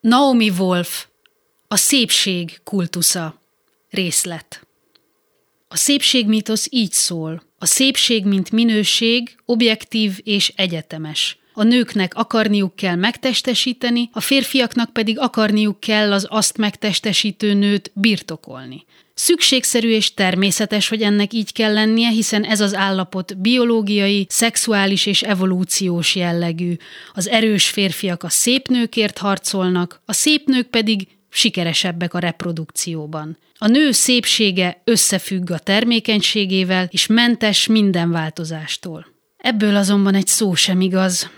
Naomi Wolf, a szépség kultusza, részlet. A szépségmítosz így szól. A szépség, mint minőség, objektív és egyetemes. A nőknek akarniuk kell megtestesíteni, a férfiaknak pedig akarniuk kell az azt megtestesítő nőt birtokolni. Szükségszerű és természetes, hogy ennek így kell lennie, hiszen ez az állapot biológiai, szexuális és evolúciós jellegű. Az erős férfiak a szép nőkért harcolnak, a szép nők pedig sikeresebbek a reprodukcióban. A nő szépsége összefügg a termékenységével, és mentes minden változástól. Ebből azonban egy szó sem igaz.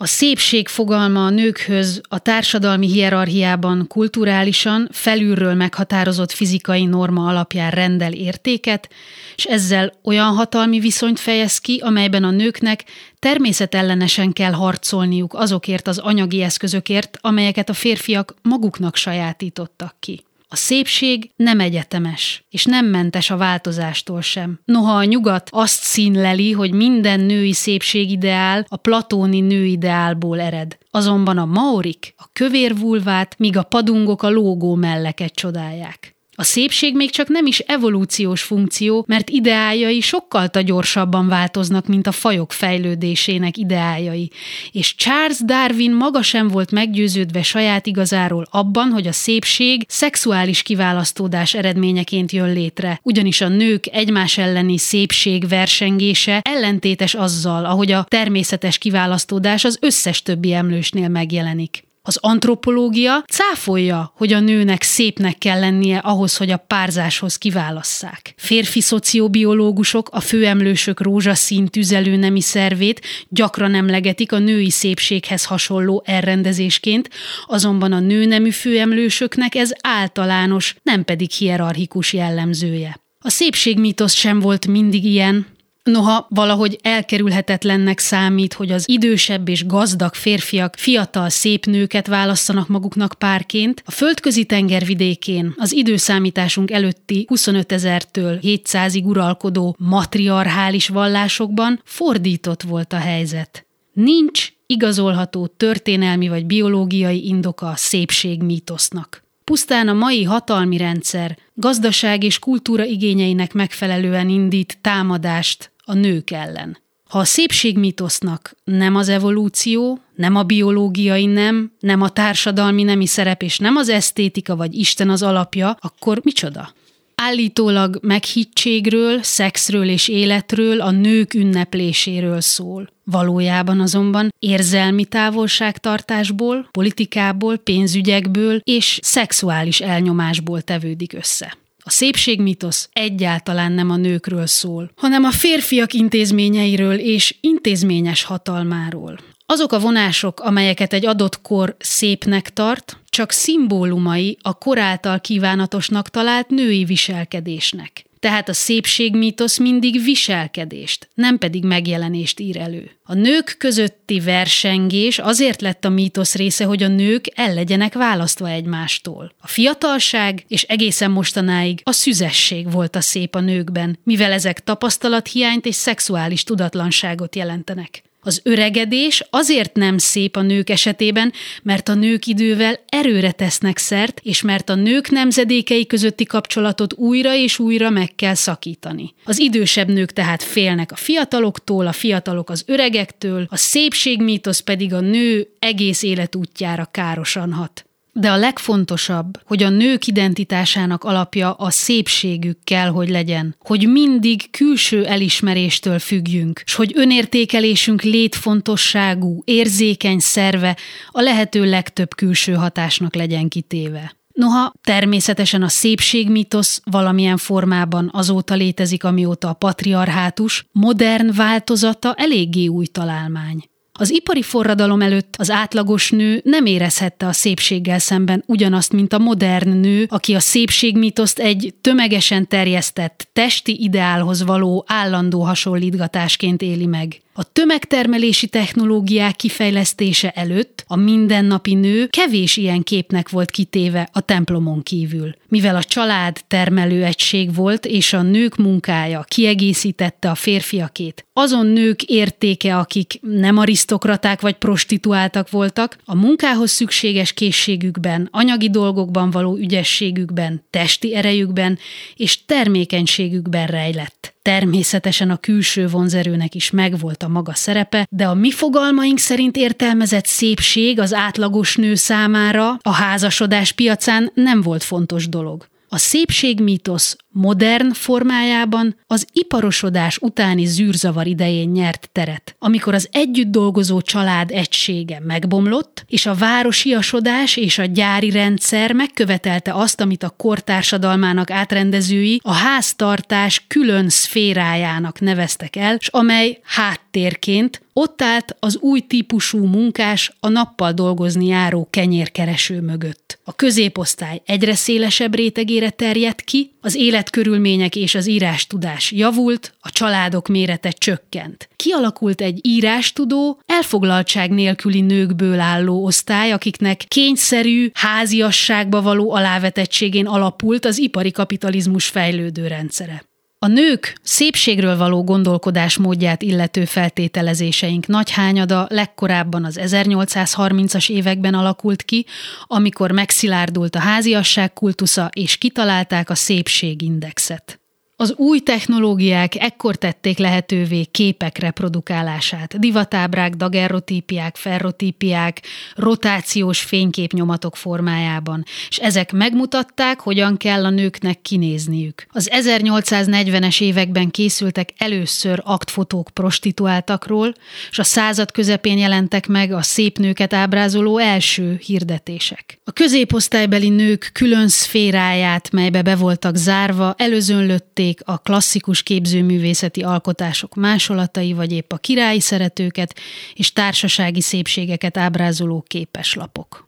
A szépség fogalma a nőkhöz a társadalmi hierarchiában kulturálisan felülről meghatározott fizikai norma alapján rendel értéket, és ezzel olyan hatalmi viszonyt fejez ki, amelyben a nőknek természetellenesen kell harcolniuk azokért az anyagi eszközökért, amelyeket a férfiak maguknak sajátítottak ki. A szépség nem egyetemes, és nem mentes a változástól sem. Noha a nyugat azt színleli, hogy minden női szépségideál a platóni nőideálból ered. Azonban a maorik a kövér vulvát, míg a padungok a lógó melleket csodálják. A szépség még csak nem is evolúciós funkció, mert ideájai sokkal gyorsabban változnak, mint a fajok fejlődésének ideájai. És Charles Darwin maga sem volt meggyőződve saját igazáról abban, hogy a szépség szexuális kiválasztódás eredményeként jön létre, ugyanis a nők egymás elleni szépség versengése ellentétes azzal, ahogy a természetes kiválasztódás az összes többi emlősnél megjelenik. Az antropológia cáfolja, hogy a nőnek szépnek kell lennie ahhoz, hogy a párzáshoz kiválasszák. Férfi szociobiológusok a főemlősök rózsaszín tüzelő nemi szervét gyakran emlegetik a női szépséghez hasonló elrendezésként, azonban a nőnemű főemlősöknek ez általános, nem pedig hierarchikus jellemzője. A szépségmítosz sem volt mindig ilyen, Noha valahogy elkerülhetetlennek számít, hogy az idősebb és gazdag férfiak fiatal szép nőket válasszanak maguknak párként, a földközi tengervidékén az időszámításunk előtti 25 ezertől 700-ig uralkodó matriarchális vallásokban fordított volt a helyzet. Nincs igazolható történelmi vagy biológiai indoka a szépség mítosznak. Pusztán a mai hatalmi rendszer gazdaság és kultúra igényeinek megfelelően indít támadást a nők ellen. Ha a szépségmitosznak nem az evolúció, nem a biológiai nem, nem a társadalmi nemi szerep és nem az esztétika vagy Isten az alapja, akkor micsoda? Állítólag meghittségről, szexről és életről, a nők ünnepléséről szól. Valójában azonban érzelmi távolságtartásból, politikából, pénzügyekből és szexuális elnyomásból tevődik össze. A szépségmitosz egyáltalán nem a nőkről szól, hanem a férfiak intézményeiről és intézményes hatalmáról. Azok a vonások, amelyeket egy adott kor szépnek tart, csak szimbólumai a koráltal kívánatosnak talált női viselkedésnek. Tehát a szépségmítosz mindig viselkedést, nem pedig megjelenést ír elő. A nők közötti versengés azért lett a mítosz része, hogy a nők el legyenek választva egymástól. A fiatalság és egészen mostanáig a szüzesség volt a szép a nőkben, mivel ezek tapasztalathiányt és szexuális tudatlanságot jelentenek. Az öregedés azért nem szép a nők esetében, mert a nők idővel erőre tesznek szert, és mert a nők nemzedékei közötti kapcsolatot újra és újra meg kell szakítani. Az idősebb nők tehát félnek a fiataloktól, a fiatalok az öregektől, a szépségmítosz pedig a nő egész életútjára károsan hat. De a legfontosabb, hogy a nők identitásának alapja a szépségük kell, hogy legyen. Hogy mindig külső elismeréstől függjünk, és hogy önértékelésünk létfontosságú, érzékeny szerve a lehető legtöbb külső hatásnak legyen kitéve. Noha természetesen a szépségmitosz valamilyen formában azóta létezik, amióta a patriarhátus, modern változata eléggé új találmány. Az ipari forradalom előtt az átlagos nő nem érezhette a szépséggel szemben ugyanazt, mint a modern nő, aki a szépségmitoszt egy tömegesen terjesztett, testi ideálhoz való állandó hasonlítgatásként éli meg. A tömegtermelési technológiák kifejlesztése előtt a mindennapi nő kevés ilyen képnek volt kitéve a templomon kívül. Mivel a család termelőegység volt, és a nők munkája kiegészítette a férfiakét, azon nők értéke, akik nem arisztokraták vagy prostituáltak voltak, a munkához szükséges készségükben, anyagi dolgokban való ügyességükben, testi erejükben és termékenységükben rejlett. Természetesen a külső vonzerőnek is megvolt a maga szerepe, de a mi fogalmaink szerint értelmezett szépség az átlagos nő számára a házasodás piacán nem volt fontos dolog. A szépségmítosz modern formájában az iparosodás utáni zűrzavar idején nyert teret, amikor az együtt dolgozó család egysége megbomlott, és a városiasodás és a gyári rendszer megkövetelte azt, amit a kortársadalmának átrendezői a háztartás külön szférájának neveztek el, és amely háttérként ott állt az új típusú munkás a nappal dolgozni járó kenyérkereső mögött. A középosztály egyre szélesebb rétegére terjedt ki, az életkörülmények és az írástudás javult, a családok mérete csökkent. Kialakult egy írástudó, elfoglaltság nélküli nőkből álló osztály, akiknek kényszerű, háziasságba való alávetettségén alapult az ipari kapitalizmus fejlődő rendszere. A nők szépségről való gondolkodás módját illető feltételezéseink nagy hányada legkorábban az 1830-as években alakult ki, amikor megszilárdult a háziasság kultusza és kitalálták a szépségindexet. Az új technológiák ekkor tették lehetővé képek reprodukálását, divatábrák, dagerrotípiák, ferrotípiák, rotációs fényképnyomatok formájában, és ezek megmutatták, hogyan kell a nőknek kinézniük. Az 1840-es években készültek először aktfotók prostituáltakról, és a század közepén jelentek meg a szép nőket ábrázoló első hirdetések. A középosztálybeli nők külön szféráját, melybe be voltak zárva, előzönlötték szerették a klasszikus képzőművészeti alkotások másolatai, vagy épp a királyi szeretőket és társasági szépségeket ábrázoló képeslapok.